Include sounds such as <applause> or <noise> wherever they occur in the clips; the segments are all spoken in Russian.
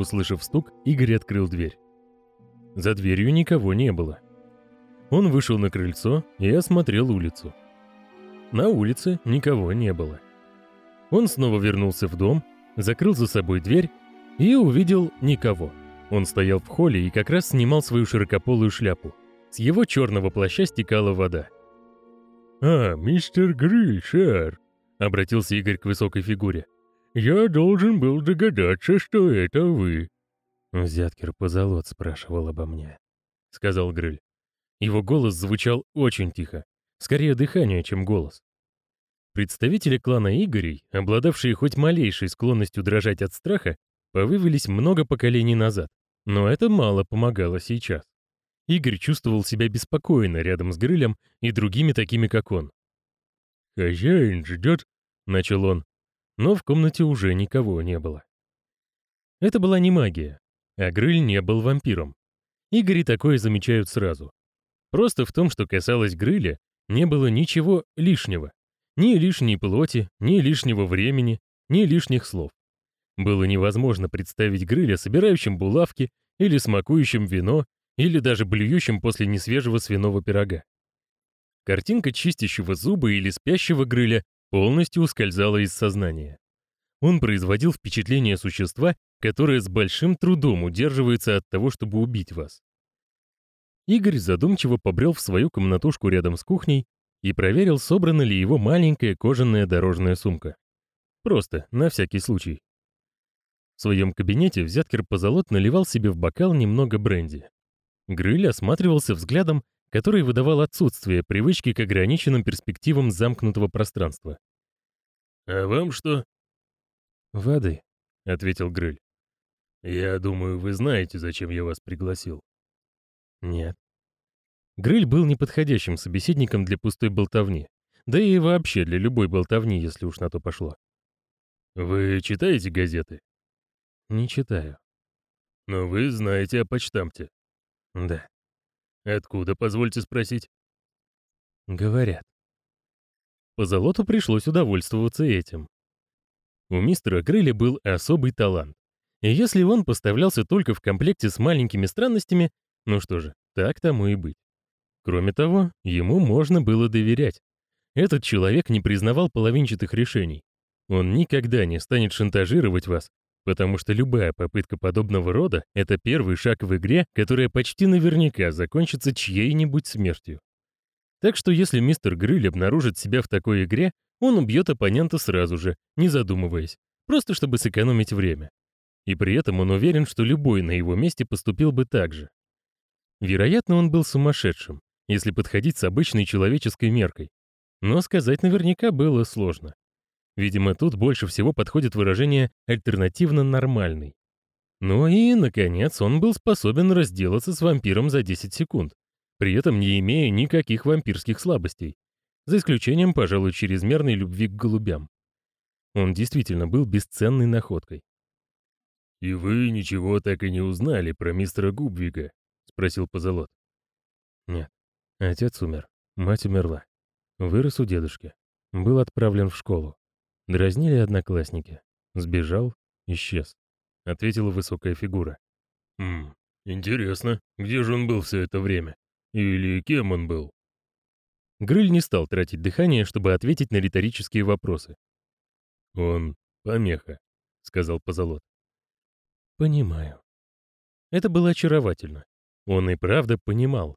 Услышав стук, Игорь открыл дверь. За дверью никого не было. Он вышел на крыльцо и осмотрел улицу. На улице никого не было. Он снова вернулся в дом, закрыл за собой дверь и увидел никого. Он стоял в холле и как раз снимал свою широкополую шляпу. С его черного плаща стекала вода. «А, мистер Грильшер», — обратился Игорь к высокой фигуре. «Я должен был догадаться, что это вы». «Взяткер позолот спрашивал обо мне», — сказал Грыль. Его голос звучал очень тихо, скорее дыхание, чем голос. Представители клана Игорей, обладавшие хоть малейшей склонностью дрожать от страха, повывелись много поколений назад, но это мало помогало сейчас. Игорь чувствовал себя беспокойно рядом с Грылем и другими такими, как он. «Хозяин ждет», — начал он, но в комнате уже никого не было. Это была не магия, а Грыль не был вампиром. Игори такое замечают сразу. Просто в том, что касалось Грыля, не было ничего лишнего. Ни лишней плоти, ни лишнего времени, ни лишних слов. Было невозможно представить Грыля собирающим булавки или смакующим вино или даже блюющим после несвежего свиного пирога. Картинка чистящего зубы или спящего грыля полностью ускользала из сознания. Он производил впечатление существа, которое с большим трудом удерживается от того, чтобы убить вас. Игорь задумчиво побрел в свою комнатушку рядом с кухней и проверил, собрана ли его маленькая кожаная дорожная сумка. Просто, на всякий случай. В своем кабинете взяткер позолот наливал себе в бокал немного бренди. Грыль осматривался взглядом, который выдавал отсутствие привычки к ограниченным перспективам замкнутого пространства. «А вам что?» «Воды», — ответил Грыль. «Я думаю, вы знаете, зачем я вас пригласил». «Нет». Грыль был неподходящим собеседником для пустой болтовни, да и вообще для любой болтовни, если уж на то пошло. «Вы читаете газеты?» «Не читаю». «Но вы знаете о почтамте?» Да. Откуда, позвольте спросить? Говорят. По золоту пришлось удовольствоваться этим. У мистера Грыля был особый талант. И если он поставлялся только в комплекте с маленькими странностями, ну что же, так тому и быть. Кроме того, ему можно было доверять. Этот человек не признавал половинчатых решений. Он никогда не станет шантажировать вас потому что любая попытка подобного рода — это первый шаг в игре, которая почти наверняка закончится чьей-нибудь смертью. Так что если мистер Грыль обнаружит себя в такой игре, он убьет оппонента сразу же, не задумываясь, просто чтобы сэкономить время. И при этом он уверен, что любой на его месте поступил бы так же. Вероятно, он был сумасшедшим, если подходить с обычной человеческой меркой. Но сказать наверняка было сложно. Видимо, тут больше всего подходит выражение «альтернативно нормальный». Ну и, наконец, он был способен разделаться с вампиром за 10 секунд, при этом не имея никаких вампирских слабостей, за исключением, пожалуй, чрезмерной любви к голубям. Он действительно был бесценной находкой. «И вы ничего так и не узнали про мистера Губвига?» — спросил Позолот. «Нет. Отец умер, мать умерла. Вырос у дедушки. Был отправлен в школу. Дразнили одноклассники. Сбежал, исчез. Ответила высокая фигура. «Хм, интересно, где же он был все это время? Или кем он был?» Грыль не стал тратить дыхание, чтобы ответить на риторические вопросы. «Он помеха», — сказал Позолот. «Понимаю». Это было очаровательно. Он и правда понимал.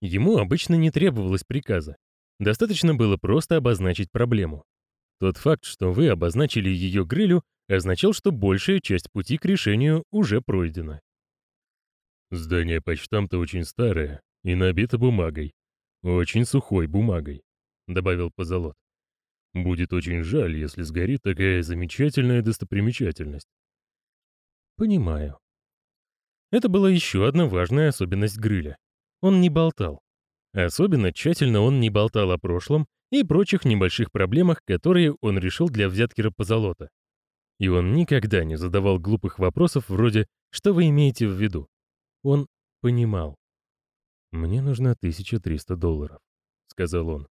Ему обычно не требовалось приказа. Достаточно было просто обозначить проблему. Тот факт, что вы обозначили ее грилю, означал, что большая часть пути к решению уже пройдена. Здание почтамта очень старое и набито бумагой. Очень сухой бумагой, добавил Позолот. Будет очень жаль, если сгорит такая замечательная достопримечательность. Понимаю. Это была еще одна важная особенность Грыля. Он не болтал. Особенно тщательно он не болтал о прошлом и прочих небольших проблемах, которые он решил для взяткира позолота. И он никогда не задавал глупых вопросов вроде «Что вы имеете в виду?». Он понимал. «Мне нужно 1300 долларов», — сказал он.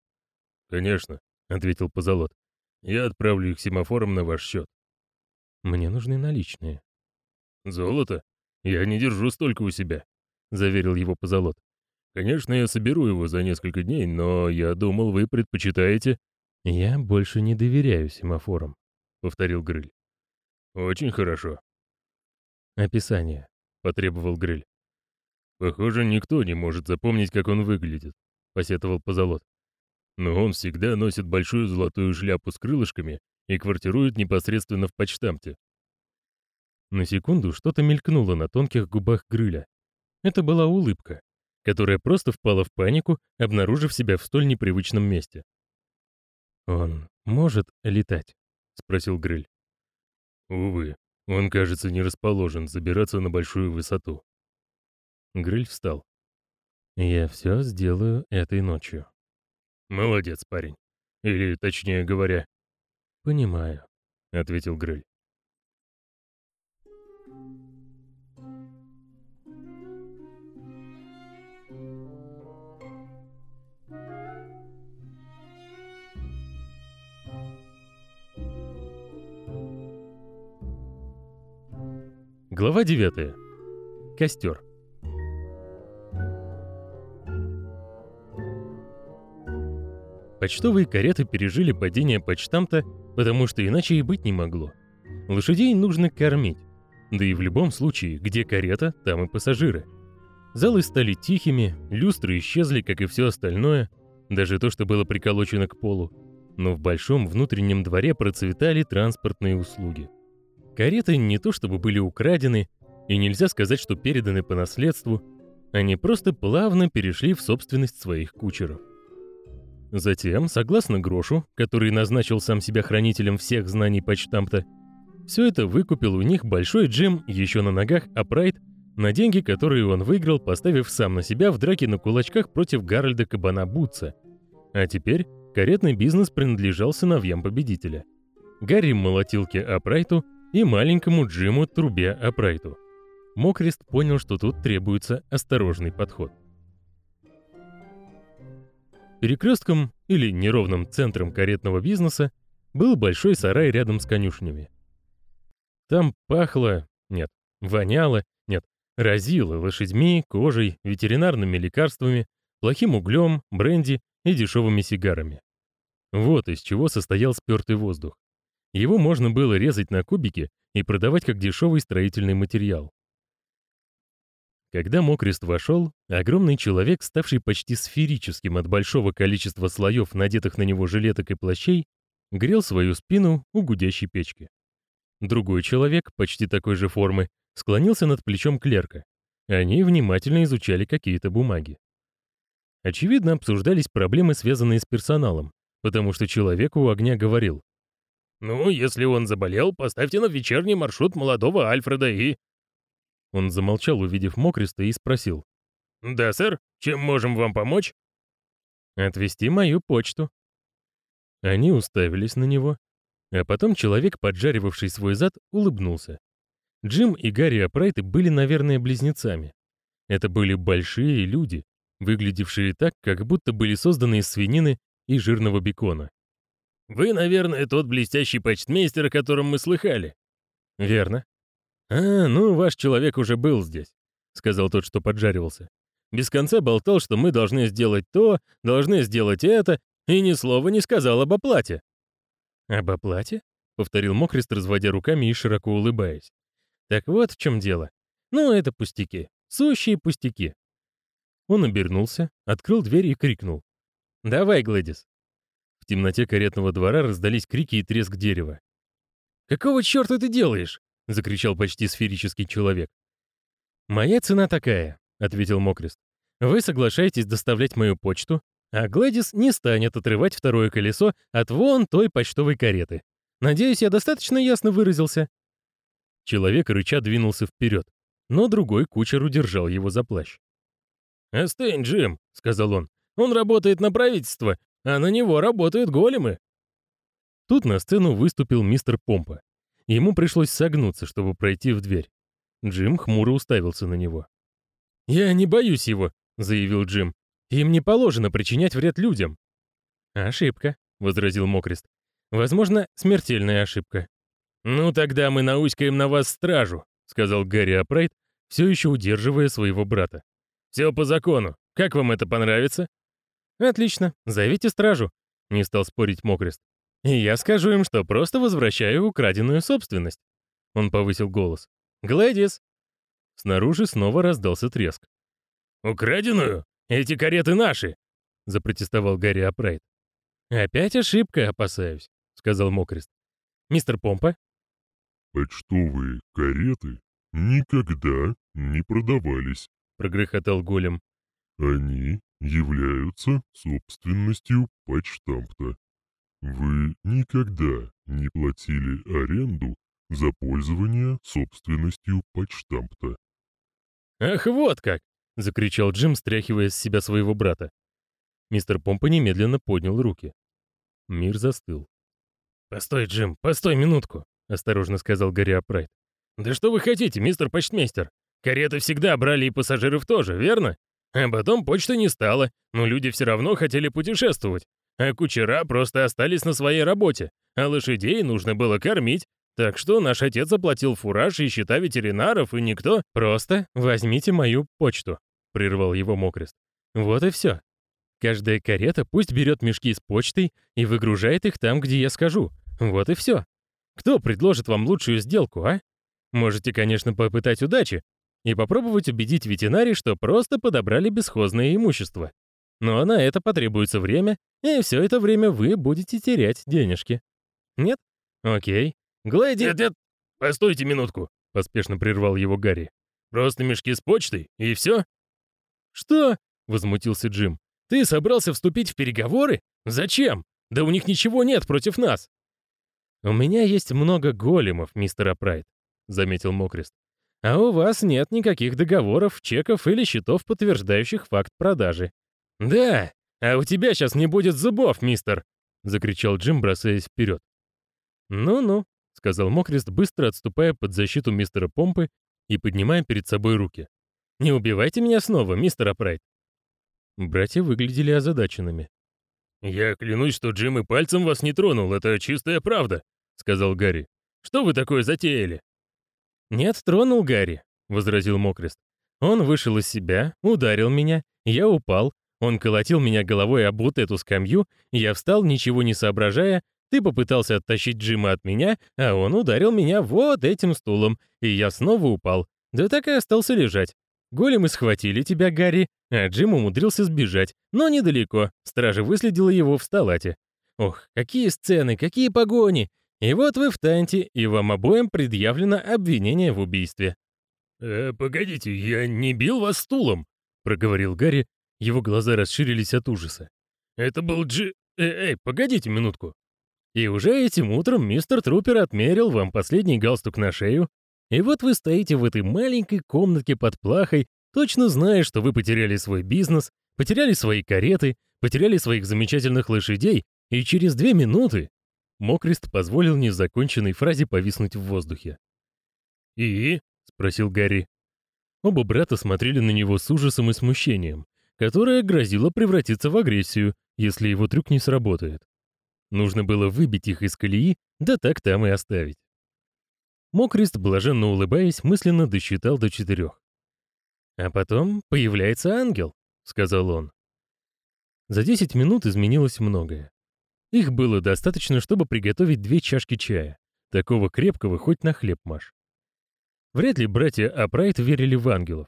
«Конечно», — ответил позолот. «Я отправлю их семафором на ваш счет». «Мне нужны наличные». «Золото? Я не держу столько у себя», — заверил его Позолот. «Конечно, я соберу его за несколько дней, но я думал, вы предпочитаете...» «Я больше не доверяю семафорам», — повторил Грыль. «Очень хорошо». «Описание», — потребовал Грыль. «Похоже, никто не может запомнить, как он выглядит», — посетовал Позолот. «Но он всегда носит большую золотую шляпу с крылышками и квартирует непосредственно в почтамте. На секунду что-то мелькнуло на тонких губах Грыля. Это была улыбка, которая просто впала в панику, обнаружив себя в столь непривычном месте. «Он может летать?» — спросил Грыль. «Увы, он, кажется, не расположен забираться на большую высоту». Грыль встал. «Я все сделаю этой ночью». «Молодец, парень. Или, точнее говоря...» «Понимаю», — ответил Грыль. Глава 9. Костер. Почтовые кареты пережили падение почтамта, потому что иначе и быть не могло. Лошадей нужно кормить. Да и в любом случае, где карета, там и пассажиры. Залы стали тихими, люстры исчезли, как и все остальное, даже то, что было приколочено к полу. Но в большом внутреннем дворе процветали транспортные услуги – Кареты не то чтобы были украдены, и нельзя сказать, что переданы по наследству, они просто плавно перешли в собственность своих кучеров. Затем, согласно Грошу, который назначил сам себя хранителем всех знаний почтамта, все это выкупил у них большой Джим еще на ногах Апрайт на деньги, которые он выиграл, поставив сам на себя в драке на кулачках против Гарольда Кабана Бутса. А теперь каретный бизнес принадлежал сыновьям победителя. Гарри молотилки Апрайту, и маленькому Джиму Трубе Апрайту. Мокрест понял, что тут требуется осторожный подход. Перекрестком или неровным центром каретного бизнеса был большой сарай рядом с конюшнями. Там пахло, нет, воняло, нет, разило лошадьми, кожей, ветеринарными лекарствами, плохим углем, бренди и дешевыми сигарами. Вот из чего состоял спертый воздух. Его можно было резать на кубики и продавать как дешевый строительный материал. Когда Мокрест вошел, огромный человек, ставший почти сферическим от большого количества слоев, надетых на него жилеток и плащей, грел свою спину у гудящей печки. Другой человек, почти такой же формы, склонился над плечом клерка. Они внимательно изучали какие-то бумаги. Очевидно, обсуждались проблемы, связанные с персоналом, потому что человек у огня говорил «Ну, если он заболел, поставьте на вечерний маршрут молодого Альфреда и...» Он замолчал, увидев Мокриста, и спросил. «Да, сэр, чем можем вам помочь?» «Отвезти мою почту». Они уставились на него, а потом человек, поджаривавший свой зад, улыбнулся. Джим и Гарри Апрайты были, наверное, близнецами. Это были большие люди, выглядевшие так, как будто были созданы из свинины и жирного бекона. Вы, наверное, тот блестящий почтмейстер, о котором мы слыхали. Верно. А, ну, ваш человек уже был здесь, сказал тот, что поджаривался. Без конца болтал, что мы должны сделать то, должны сделать это, и ни слова не сказал об оплате. Об оплате? повторил Мокрест, разводя руками и широко улыбаясь. Так вот в чем дело. Ну, это пустяки. Сущие пустяки. Он обернулся, открыл дверь и крикнул. «Давай, Глэдис, в темноте каретного двора раздались крики и треск дерева. «Какого черта ты делаешь?» — закричал почти сферический человек. «Моя цена такая», — ответил Мокрест. «Вы соглашаетесь доставлять мою почту, а Гладис не станет отрывать второе колесо от вон той почтовой кареты. Надеюсь, я достаточно ясно выразился». Человек рыча двинулся вперед, но другой кучер удержал его за плащ. «Остынь, Джим», — сказал он. «Он работает на правительство, а на него работают големы. Тут на сцену выступил мистер Помпа. Ему пришлось согнуться, чтобы пройти в дверь. Джим хмуро уставился на него. «Я не боюсь его», — заявил Джим. «Им не положено причинять вред людям». «Ошибка», — возразил Мокрест. «Возможно, смертельная ошибка». «Ну тогда мы науськаем на вас стражу», — сказал Гарри Апрайт, все еще удерживая своего брата. «Все по закону. Как вам это понравится?» «Отлично. Зовите стражу», — не стал спорить Мокрест. «И я скажу им, что просто возвращаю украденную собственность». Он повысил голос. «Глэдис!» Снаружи снова раздался треск. «Украденную? Эти кареты наши!» — запротестовал Гарри Апрайт. «Опять ошибка, опасаюсь», — сказал Мокрест. «Мистер Помпа?» «Почтовые кареты никогда не продавались», — прогрохотал голем. «Они являются собственностью почтампта. Вы никогда не платили аренду за пользование собственностью почтампта». «Ах, вот как!» — закричал Джим, стряхивая с себя своего брата. Мистер Помпа немедленно поднял руки. Мир застыл. «Постой, Джим, постой минутку», — осторожно сказал Гарри Апрайт. «Да что вы хотите, мистер почтмейстер? Кареты всегда брали и пассажиров тоже, верно? А потом почты не стало, но люди все равно хотели путешествовать. А кучера просто остались на своей работе, а лошадей нужно было кормить. Так что наш отец заплатил фураж и счета ветеринаров, и никто... Просто возьмите мою почту», — прервал его Мокрест. «Вот и все. Каждая карета пусть берет мешки с почтой и выгружает их там, где я скажу. Вот и все. Кто предложит вам лучшую сделку, а? Можете, конечно, попытать удачи и попробовать убедить ветеринарий, что просто подобрали бесхозное имущество. Но на это потребуется время, и все это время вы будете терять денежки. Нет? Окей. Глэди... Нет, нет, постойте минутку, поспешно прервал его Гарри. Просто мешки с почтой, и все? Что? Возмутился Джим. Ты собрался вступить в переговоры? Зачем? Да у них ничего нет против нас. У меня есть много големов, мистер Апрайт, заметил Мокрест. А у вас нет никаких договоров, чеков или счетов, подтверждающих факт продажи. Да, а у тебя сейчас не будет зубов, мистер, закричал Джим, бросаясь вперед. Ну-ну, сказал Мокрест, быстро отступая под защиту мистера Помпы и поднимая перед собой руки. Не убивайте меня снова, мистер Апрайт. Братья выглядели озадаченными. «Я клянусь, что Джим и пальцем вас не тронул, это чистая правда», — сказал Гарри. «Что вы такое затеяли?» «Нет, тронул Гарри», — возразил Мокрест. «Он вышел из себя, ударил меня, я упал, он колотил меня головой об вот эту скамью, я встал, ничего не соображая, ты попытался оттащить Джима от меня, а он ударил меня вот этим стулом, и я снова упал, да так и остался лежать. Големы схватили тебя, Гарри, а Джим умудрился сбежать, но недалеко. Стража выследила его в сталате. Ох, какие сцены, какие погони! И вот вы в Танте, и вам обоим предъявлено обвинение в убийстве. «Э, погодите, я не бил вас стулом», — проговорил Гарри. Его глаза расширились от ужаса. «Это был Джи... Эй, эй, погодите минутку». И уже этим утром мистер Трупер отмерил вам последний галстук на шею, и вот вы стоите в этой маленькой комнатке под плахой, точно зная, что вы потеряли свой бизнес, потеряли свои кареты, потеряли своих замечательных лошадей, и через две минуты Мокрест позволил незаконченной фразе повиснуть в воздухе. «И?» — спросил Гарри. Оба брата смотрели на него с ужасом и смущением, которое грозило превратиться в агрессию, если его трюк не сработает. Нужно было выбить их из колеи, да так там и оставить. Мокрест, блаженно улыбаясь, мысленно досчитал до четырех. «А потом появляется ангел», — сказал он. За десять минут изменилось многое. Их было достаточно, чтобы приготовить две чашки чая, такого крепкого хоть на хлеб маш. Вряд ли братья Апрайт верили в ангелов.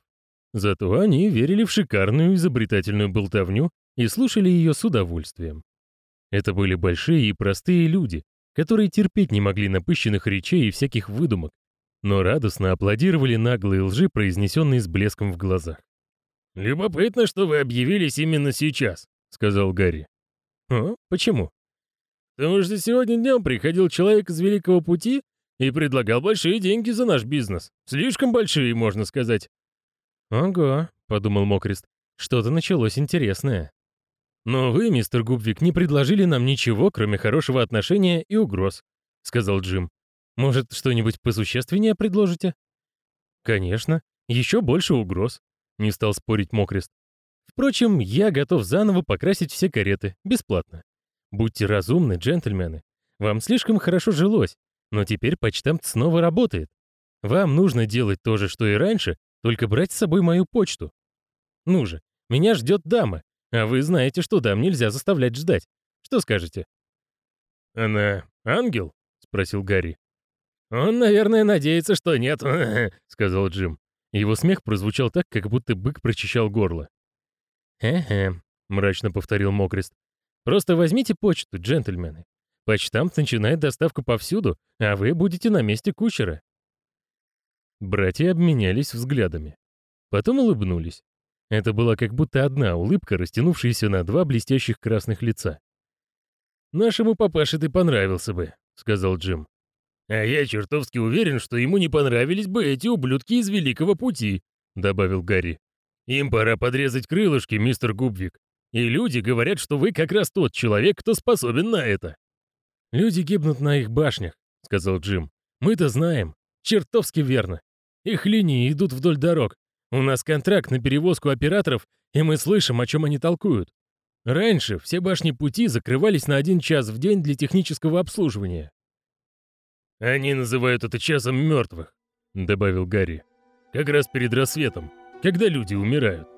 Зато они верили в шикарную изобретательную болтовню и слушали ее с удовольствием. Это были большие и простые люди, которые терпеть не могли напыщенных речей и всяких выдумок, но радостно аплодировали наглые лжи, произнесенные с блеском в глазах. «Любопытно, что вы объявились именно сейчас», — сказал Гарри. «О, почему?» «Потому что сегодня днем приходил человек из Великого Пути и предлагал большие деньги за наш бизнес. Слишком большие, можно сказать». «Ого», — подумал Мокрест, — «что-то началось интересное». «Но вы, мистер Губвик, не предложили нам ничего, кроме хорошего отношения и угроз», — сказал Джим. «Может, что-нибудь посущественнее предложите?» «Конечно, еще больше угроз», — не стал спорить Мокрест. «Впрочем, я готов заново покрасить все кареты, бесплатно. Будьте разумны, джентльмены. Вам слишком хорошо жилось, но теперь почтамт снова работает. Вам нужно делать то же, что и раньше, только брать с собой мою почту. Ну же, меня ждет дама, а вы знаете, что дам нельзя заставлять ждать. Что скажете?» «Она ангел?» — спросил Гарри. «Он, наверное, надеется, что нет», <laughs> — сказал Джим. Его смех прозвучал так, как будто бык прочищал горло. «Хе-хе», — мрачно повторил Мокрест. «Просто возьмите почту, джентльмены. Почтамт начинает доставку повсюду, а вы будете на месте кучера». Братья обменялись взглядами. Потом улыбнулись. Это была как будто одна улыбка, растянувшаяся на два блестящих красных лица. «Нашему папаше ты понравился бы», — сказал Джим. «А я чертовски уверен, что ему не понравились бы эти ублюдки из Великого Пути», — добавил Гарри. «Им пора подрезать крылышки, мистер Губвик. И люди говорят, что вы как раз тот человек, кто способен на это». «Люди гибнут на их башнях», — сказал Джим. «Мы-то знаем. Чертовски верно. Их линии идут вдоль дорог. У нас контракт на перевозку операторов, и мы слышим, о чем они толкуют. Раньше все башни пути закрывались на один час в день для технического обслуживания. «Они называют это часом мертвых», — добавил Гарри. «Как раз перед рассветом, когда люди умирают».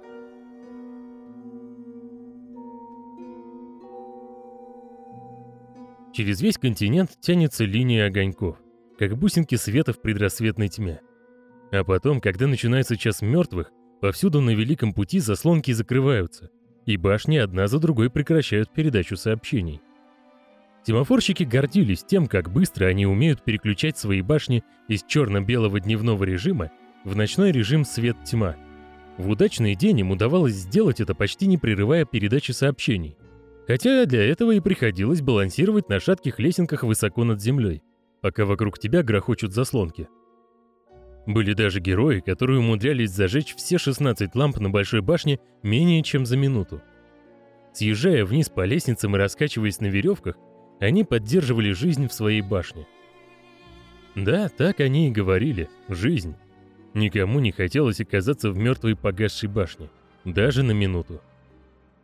Через весь континент тянется линия огоньков, как бусинки света в предрассветной тьме. А потом, когда начинается час мертвых, повсюду на Великом пути заслонки закрываются, и башни одна за другой прекращают передачу сообщений. Семафорщики гордились тем, как быстро они умеют переключать свои башни из черно-белого дневного режима в ночной режим свет-тьма. В удачный день им удавалось сделать это почти не прерывая передачи сообщений. Хотя для этого и приходилось балансировать на шатких лесенках высоко над землей, пока вокруг тебя грохочут заслонки. Были даже герои, которые умудрялись зажечь все 16 ламп на большой башне менее чем за минуту. Съезжая вниз по лестницам и раскачиваясь на веревках, они поддерживали жизнь в своей башне. Да, так они и говорили — жизнь. Никому не хотелось оказаться в мертвой погасшей башне, даже на минуту.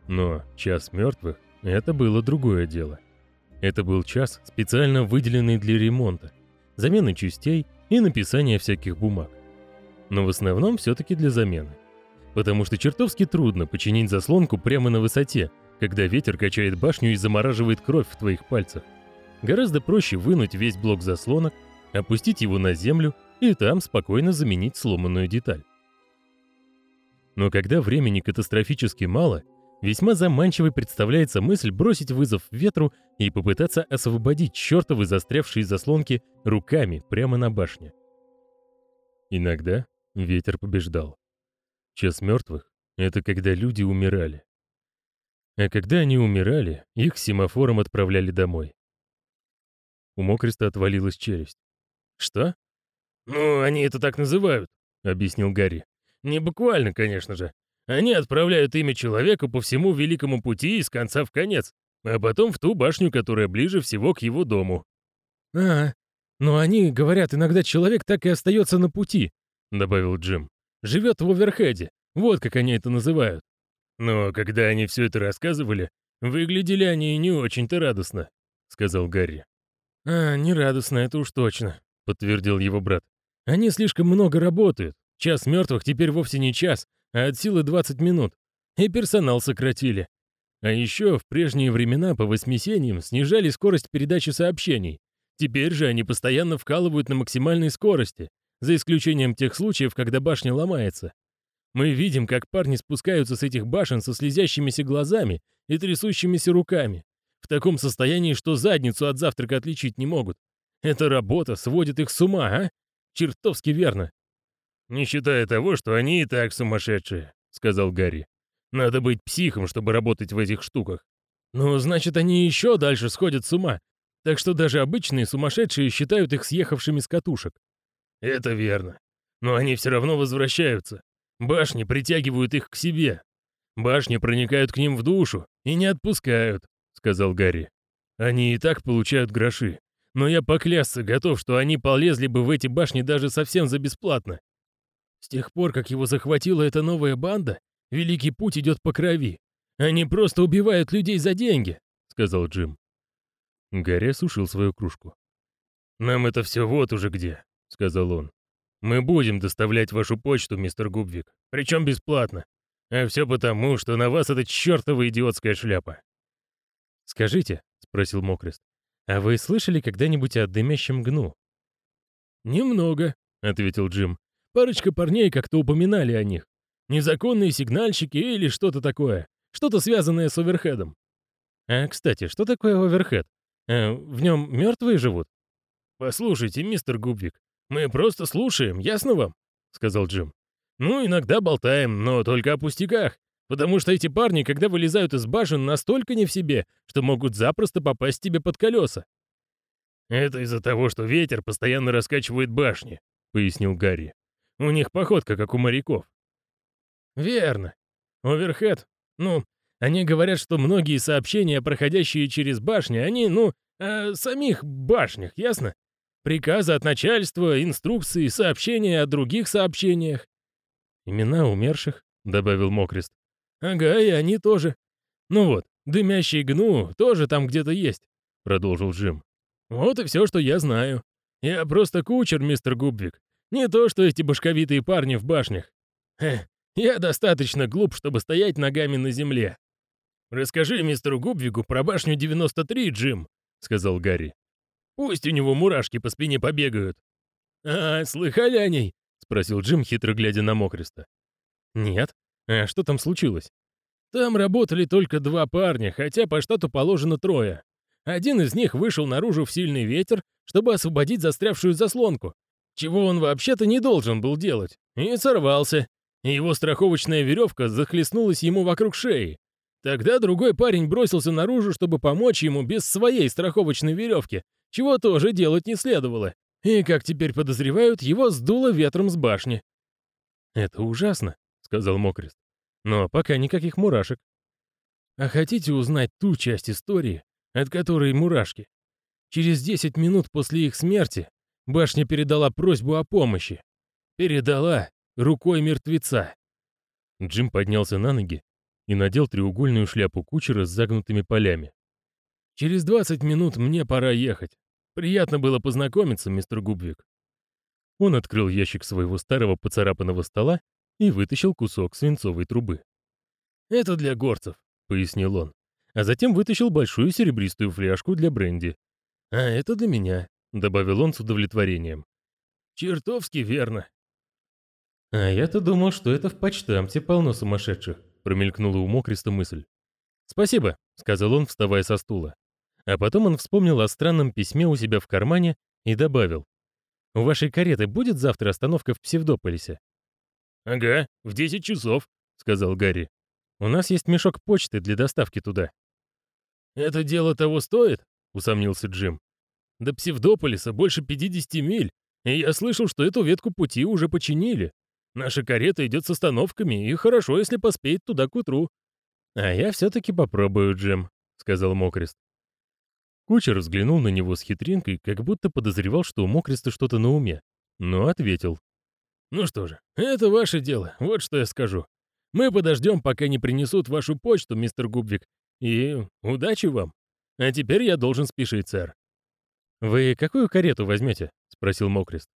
Но час мертвых — это было другое дело. Это был час, специально выделенный для ремонта, замены частей и написания всяких бумаг. Но в основном все-таки для замены. Потому что чертовски трудно починить заслонку прямо на высоте, когда ветер качает башню и замораживает кровь в твоих пальцах. Гораздо проще вынуть весь блок заслонок, опустить его на землю и там спокойно заменить сломанную деталь. Но когда времени катастрофически мало, весьма заманчивой представляется мысль бросить вызов ветру и попытаться освободить чертовы застрявшие заслонки руками прямо на башне. Иногда ветер побеждал. Час мертвых — это когда люди умирали. А когда они умирали, их семафором отправляли домой. У Мокреста отвалилась челюсть. «Что?» «Ну, они это так называют», — объяснил Гарри. «Не буквально, конечно же. Они отправляют имя человека по всему Великому пути из конца в конец, а потом в ту башню, которая ближе всего к его дому». «А, но они говорят, иногда человек так и остается на пути», — добавил Джим. «Живет в Оверхеде. Вот как они это называют». «Но когда они все это рассказывали, выглядели они не очень-то радостно», — сказал Гарри. «А, не радостно, это уж точно», — подтвердил его брат. «Они слишком много работают. Час мертвых теперь вовсе не час, а от силы 20 минут. И персонал сократили. А еще в прежние времена по восьмисеньям снижали скорость передачи сообщений. Теперь же они постоянно вкалывают на максимальной скорости, за исключением тех случаев, когда башня ломается. Мы видим, как парни спускаются с этих башен со слезящимися глазами и трясущимися руками, в таком состоянии, что задницу от завтрака отличить не могут. Эта работа сводит их с ума, а? Чертовски верно. «Не считая того, что они и так сумасшедшие», — сказал Гарри. «Надо быть психом, чтобы работать в этих штуках». «Ну, значит, они еще дальше сходят с ума. Так что даже обычные сумасшедшие считают их съехавшими с катушек». «Это верно. Но они все равно возвращаются. Башни притягивают их к себе. Башни проникают к ним в душу и не отпускают», — сказал Гарри. «Они и так получают гроши. Но я поклясться готов, что они полезли бы в эти башни даже совсем за бесплатно». «С тех пор, как его захватила эта новая банда, Великий Путь идет по крови. Они просто убивают людей за деньги», — сказал Джим. Гарри осушил свою кружку. «Нам это все вот уже где», — сказал он. Мы будем доставлять вашу почту, мистер Губвик, причем бесплатно. А все потому, что на вас эта чертова идиотская шляпа. Скажите, спросил Мокрест, а вы слышали когда-нибудь о дымящем гну? Немного, ответил Джим. Парочка парней как-то упоминали о них. Незаконные сигнальщики или что-то такое. Что-то связанное с оверхедом. А, кстати, что такое оверхед? А, в нем мертвые живут? Послушайте, мистер Губвик, мы просто слушаем, ясно вам? Сказал Джим. Ну, иногда болтаем, но только о пустяках. Потому что эти парни, когда вылезают из башен, настолько не в себе, что могут запросто попасть тебе под колеса. «Это из-за того, что ветер постоянно раскачивает башни», — пояснил Гарри. «У них походка, как у моряков». «Верно. Оверхед. Ну, они говорят, что многие сообщения, проходящие через башни, они, ну, о самих башнях, ясно? Приказы от начальства, инструкции, сообщения о других сообщениях. «Имена умерших», — добавил Мокрест. «Ага, и они тоже. Ну вот, дымящий гну тоже там где-то есть», — продолжил Джим. «Вот и все, что я знаю. Я просто кучер, мистер Губвик. Не то, что эти башковитые парни в башнях. Хе, я достаточно глуп, чтобы стоять ногами на земле». «Расскажи мистеру Губвику про башню 93, Джим», — сказал Гарри. «Пусть у него мурашки по спине побегают». «А, слыхали о ней? спросил Джим, хитро глядя на Мокреста. «Нет. А что там случилось?» «Там работали только два парня, хотя по штату положено трое. Один из них вышел наружу в сильный ветер, чтобы освободить застрявшую заслонку, чего он вообще-то не должен был делать, и сорвался. Его страховочная веревка захлестнулась ему вокруг шеи. Тогда другой парень бросился наружу, чтобы помочь ему без своей страховочной веревки, чего тоже делать не следовало. И, как теперь подозревают, его сдуло ветром с башни. «Это ужасно», — сказал Мокрест. «Но пока никаких мурашек». «А хотите узнать ту часть истории, от которой мурашки? Через 10 минут после их смерти башня передала просьбу о помощи. Передала рукой мертвеца». Джим поднялся на ноги и надел треугольную шляпу кучера с загнутыми полями. «Через 20 минут мне пора ехать. Приятно было познакомиться, мистер Губвик. Он открыл ящик своего старого поцарапанного стола и вытащил кусок свинцовой трубы. «Это для горцев», — пояснил он, а затем вытащил большую серебристую фляжку для бренди. «А это для меня», — добавил он с удовлетворением. «Чертовски верно». «А я-то думал, что это в почтамте полно сумасшедших», — промелькнула у Мокриста мысль. «Спасибо», — сказал он, вставая со стула. А потом он вспомнил о странном письме у себя в кармане и добавил. «У вашей кареты будет завтра остановка в Псевдополисе?» «Ага, в 10 часов», — сказал Гарри. «У нас есть мешок почты для доставки туда». «Это дело того стоит?» — усомнился Джим. «До Псевдополиса больше 50 миль, и я слышал, что эту ветку пути уже починили. Наша карета идет с остановками, и хорошо, если поспеет туда к утру». «А я все-таки попробую, Джим», — сказал Мокрест. Кучер взглянул на него с хитринкой, как будто подозревал, что у Мокриста что-то на уме, но ответил. «Ну что же, это ваше дело, вот что я скажу. Мы подождем, пока не принесут вашу почту, мистер Губвик, и удачи вам. А теперь я должен спешить, сэр». «Вы какую карету возьмете?» — спросил Мокрист.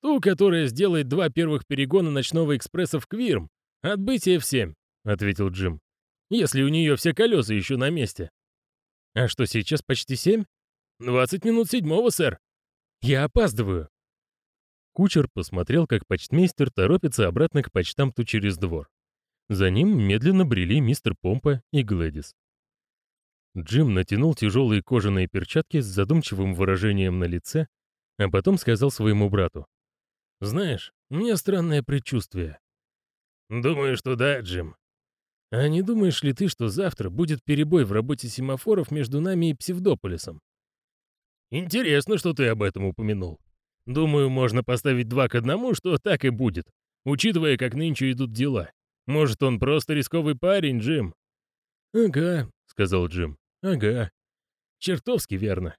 «Ту, которая сделает два первых перегона ночного экспресса в Квирм. Отбытие в семь», — ответил Джим. «Если у нее все колеса еще на месте». А что, сейчас почти семь? Двадцать минут седьмого, сэр. Я опаздываю. Кучер посмотрел, как почтмейстер торопится обратно к почтамту через двор. За ним медленно брели мистер Помпа и Глэдис. Джим натянул тяжелые кожаные перчатки с задумчивым выражением на лице, а потом сказал своему брату. «Знаешь, у меня странное предчувствие». «Думаю, что да, Джим. А не думаешь ли ты, что завтра будет перебой в работе семафоров между нами и Псевдополисом? Интересно, что ты об этом упомянул. Думаю, можно поставить два к одному, что так и будет, учитывая, как нынче идут дела. Может, он просто рисковый парень, Джим? Ага, сказал Джим. Ага. Чертовски верно.